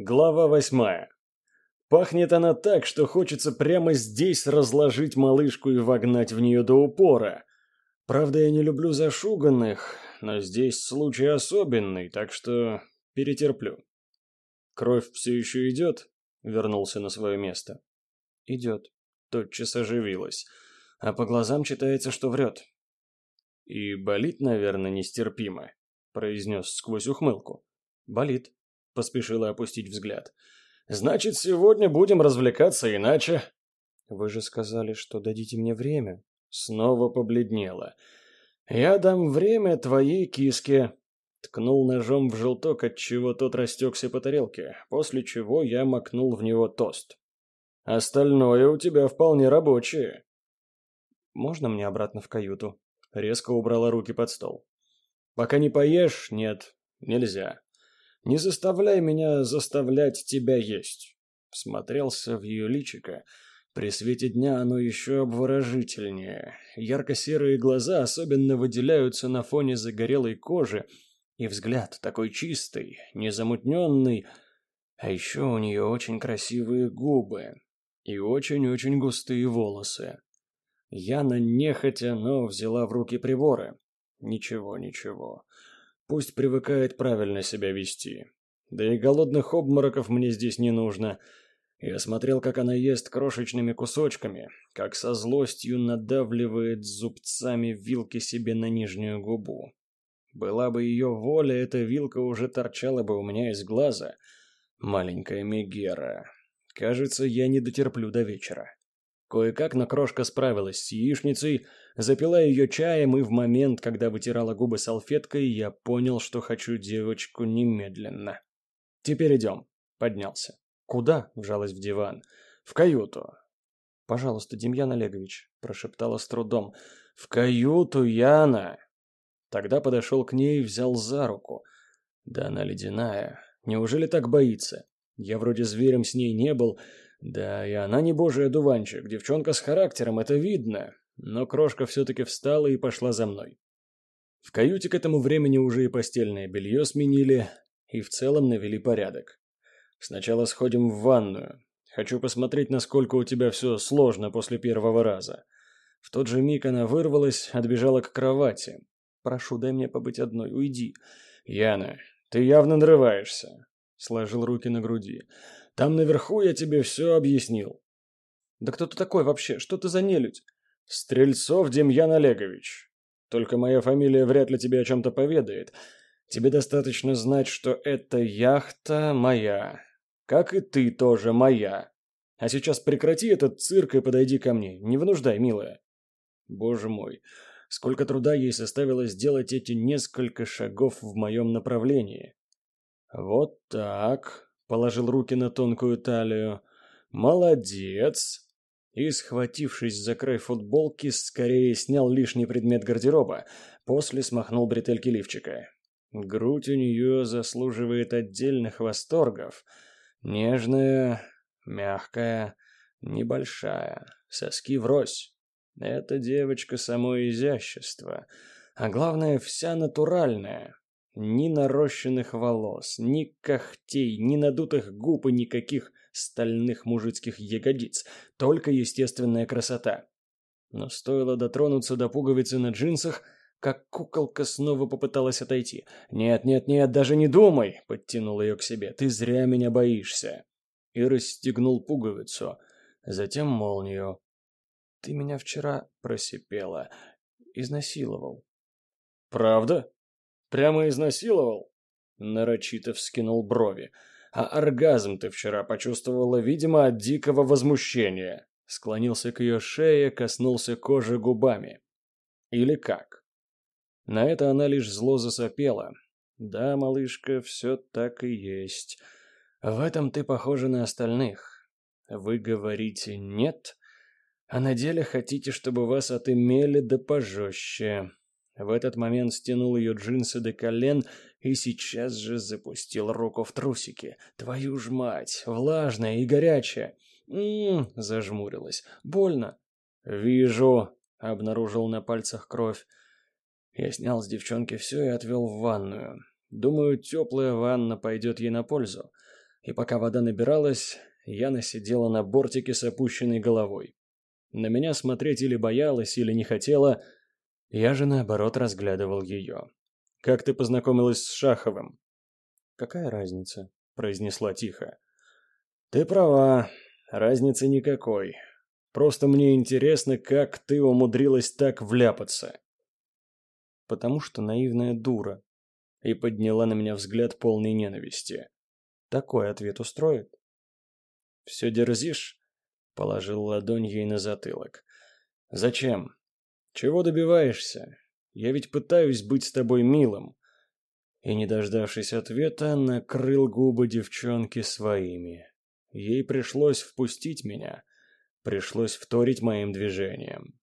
Глава восьмая. Пахнет она так, что хочется прямо здесь разложить малышку и вогнать в нее до упора. Правда, я не люблю зашуганных, но здесь случай особенный, так что перетерплю. Кровь все еще идет? Вернулся на свое место. Идет. Тотчас оживилась. А по глазам читается, что врет. И болит, наверное, нестерпимо, произнес сквозь ухмылку. Болит поспешила опустить взгляд. «Значит, сегодня будем развлекаться иначе». «Вы же сказали, что дадите мне время». Снова побледнела. «Я дам время твоей киске». Ткнул ножом в желток, отчего тот растекся по тарелке, после чего я макнул в него тост. «Остальное у тебя вполне рабочее». «Можно мне обратно в каюту?» Резко убрала руки под стол. «Пока не поешь, нет, нельзя. Не заставляй меня заставлять тебя есть. Смотрелся в ее личико. При свете дня оно еще обворожительнее. Ярко-серые глаза особенно выделяются на фоне загорелой кожи, и взгляд такой чистый, незамутненный. А еще у нее очень красивые губы и очень-очень густые волосы. Яна нехотя, но взяла в руки приборы. Ничего, ничего. Пусть привыкает правильно себя вести. Да и голодных обмороков мне здесь не нужно. Я смотрел, как она ест крошечными кусочками, как со злостью надавливает зубцами вилки себе на нижнюю губу. Была бы ее воля, эта вилка уже торчала бы у меня из глаза. Маленькая Мегера. Кажется, я не дотерплю до вечера. Кое-как, но крошка справилась с яичницей, запила ее чаем, и в момент, когда вытирала губы салфеткой, я понял, что хочу девочку немедленно. «Теперь идем», — поднялся. «Куда?» — вжалась в диван. «В каюту». «Пожалуйста, Демьян Олегович», — прошептала с трудом. «В каюту, Яна!» Тогда подошел к ней и взял за руку. Да она ледяная. Неужели так боится? Я вроде зверем с ней не был, да, и она не божий одуванчик, девчонка с характером, это видно. Но крошка все-таки встала и пошла за мной. В каюте к этому времени уже и постельное белье сменили, и в целом навели порядок. Сначала сходим в ванную. Хочу посмотреть, насколько у тебя все сложно после первого раза. В тот же миг она вырвалась, отбежала к кровати. «Прошу, дай мне побыть одной, уйди». «Яна, ты явно нарываешься», — сложил руки на груди. Там наверху я тебе все объяснил. Да кто ты такой вообще? Что ты за нелюдь? Стрельцов Демьян Олегович. Только моя фамилия вряд ли тебе о чем-то поведает. Тебе достаточно знать, что эта яхта моя. Как и ты тоже моя. А сейчас прекрати этот цирк и подойди ко мне. Не вынуждай, милая. Боже мой, сколько труда ей составило сделать эти несколько шагов в моем направлении. Вот так положил руки на тонкую талию. «Молодец!» И, схватившись за край футболки, скорее снял лишний предмет гардероба, после смахнул бретельки лифчика. Грудь у нее заслуживает отдельных восторгов. Нежная, мягкая, небольшая, соски врозь. Эта девочка само изящество, а главное, вся натуральная, ни нарощенных волос, ни когтей, ни надутых губ и никаких стальных мужицких ягодиц. Только естественная красота. Но стоило дотронуться до пуговицы на джинсах, как куколка снова попыталась отойти. «Нет, нет, нет, даже не думай!» — подтянул ее к себе. «Ты зря меня боишься!» И расстегнул пуговицу, затем молнию. «Ты меня вчера просипела, изнасиловал». «Правда?» Прямо изнасиловал?» Нарочито вскинул брови. «А оргазм ты вчера почувствовала, видимо, от дикого возмущения». Склонился к ее шее, коснулся кожи губами. «Или как?» На это она лишь зло засопела. «Да, малышка, все так и есть. В этом ты похожа на остальных. Вы говорите «нет», а на деле хотите, чтобы вас отымели да пожестче. В этот момент стянул ее джинсы до колен и сейчас же запустил руку в трусики. Твою ж мать, влажная и горячая. Ммм, зажмурилась. Больно. Вижу, обнаружил на пальцах кровь. Я снял с девчонки все и отвел в ванную. Думаю, теплая ванна пойдет ей на пользу. И пока вода набиралась, Яна сидела на бортике с опущенной головой. На меня смотреть или боялась, или не хотела, я же, наоборот, разглядывал ее. «Как ты познакомилась с Шаховым?» «Какая разница?» — произнесла тихо. «Ты права, разницы никакой. Просто мне интересно, как ты умудрилась так вляпаться». «Потому что наивная дура», и подняла на меня взгляд полной ненависти. Такой ответ устроит? «Все дерзишь?» — положил ладонь ей на затылок. «Зачем? Чего добиваешься? Я ведь пытаюсь быть с тобой милым». И, не дождавшись ответа, накрыл губы девчонки своими. Ей пришлось впустить меня, пришлось вторить моим движением.